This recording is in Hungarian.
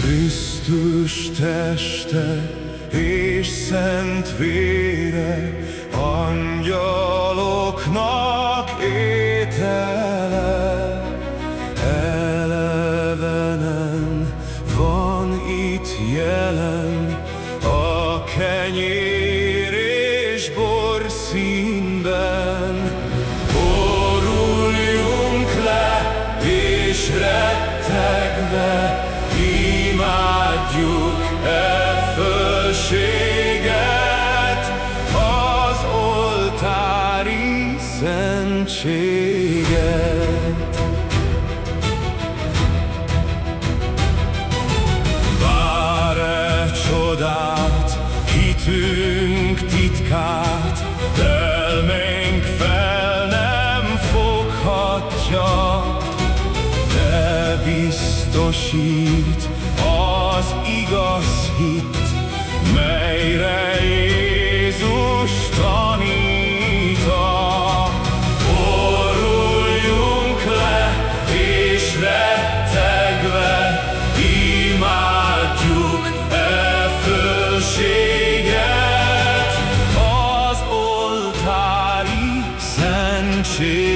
Krisztus teste és szent vére angyaloknak étele. Elevenen van itt jelen a kenyér és bor színben. Boruljunk le és rettegve szentséget. Vár-e csodát, hitünk titkát, elménk fel nem foghatja, de biztosít az igaz hit, melyre cheio.